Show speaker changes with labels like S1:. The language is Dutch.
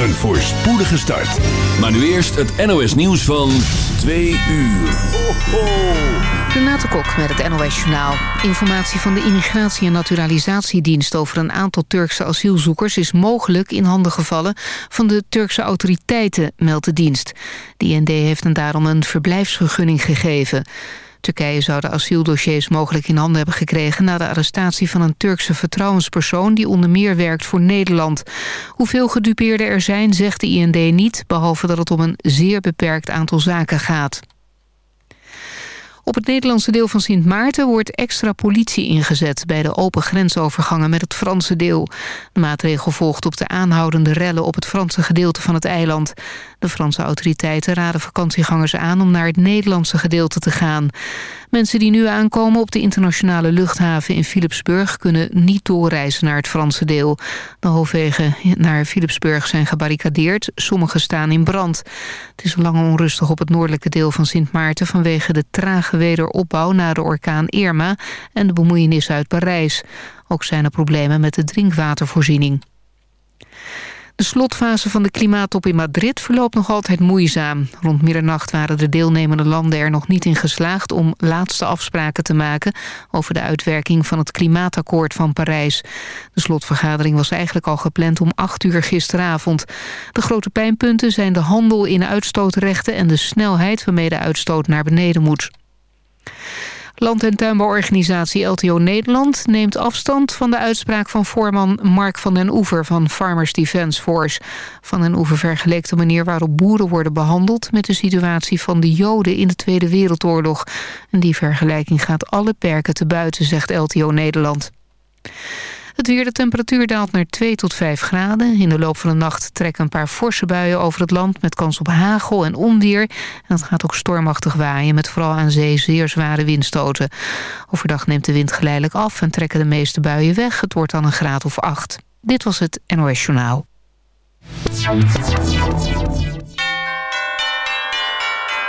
S1: Een voorspoedige start.
S2: Maar nu eerst het NOS nieuws van 2 uur. Ho.
S3: Renate Kok met het NOS Journaal. Informatie van de Immigratie- en Naturalisatiedienst... over een aantal Turkse asielzoekers is mogelijk in handen gevallen... van de Turkse autoriteiten, meldt de dienst. De IND heeft hen daarom een verblijfsvergunning gegeven. Turkije zou de asieldossiers mogelijk in handen hebben gekregen... na de arrestatie van een Turkse vertrouwenspersoon... die onder meer werkt voor Nederland. Hoeveel gedupeerden er zijn, zegt de IND niet... behalve dat het om een zeer beperkt aantal zaken gaat. Op het Nederlandse deel van Sint Maarten wordt extra politie ingezet... bij de open grensovergangen met het Franse deel. De maatregel volgt op de aanhoudende rellen op het Franse gedeelte van het eiland. De Franse autoriteiten raden vakantiegangers aan om naar het Nederlandse gedeelte te gaan. Mensen die nu aankomen op de internationale luchthaven in Philipsburg... kunnen niet doorreizen naar het Franse deel. De hoofdwegen naar Philipsburg zijn gebarricadeerd. Sommige staan in brand. Het is lang onrustig op het noordelijke deel van Sint Maarten... vanwege de trage wederopbouw na de orkaan Irma... en de bemoeienis uit Parijs. Ook zijn er problemen met de drinkwatervoorziening. De slotfase van de klimaattop in Madrid verloopt nog altijd moeizaam. Rond middernacht waren de deelnemende landen er nog niet in geslaagd... om laatste afspraken te maken over de uitwerking van het klimaatakkoord van Parijs. De slotvergadering was eigenlijk al gepland om 8 uur gisteravond. De grote pijnpunten zijn de handel in uitstootrechten... en de snelheid waarmee de uitstoot naar beneden moet. Land- en tuinbouworganisatie LTO Nederland neemt afstand van de uitspraak van voorman Mark van den Oever van Farmers Defence Force. Van den Oever vergeleek de manier waarop boeren worden behandeld met de situatie van de Joden in de Tweede Wereldoorlog. En die vergelijking gaat alle perken te buiten, zegt LTO Nederland. Het weer, de temperatuur daalt naar 2 tot 5 graden. In de loop van de nacht trekken een paar forse buien over het land... met kans op hagel en onweer. En het gaat ook stormachtig waaien... met vooral aan zee zeer zware windstoten. Overdag neemt de wind geleidelijk af... en trekken de meeste buien weg. Het wordt dan een graad of 8. Dit was het NOS Journaal.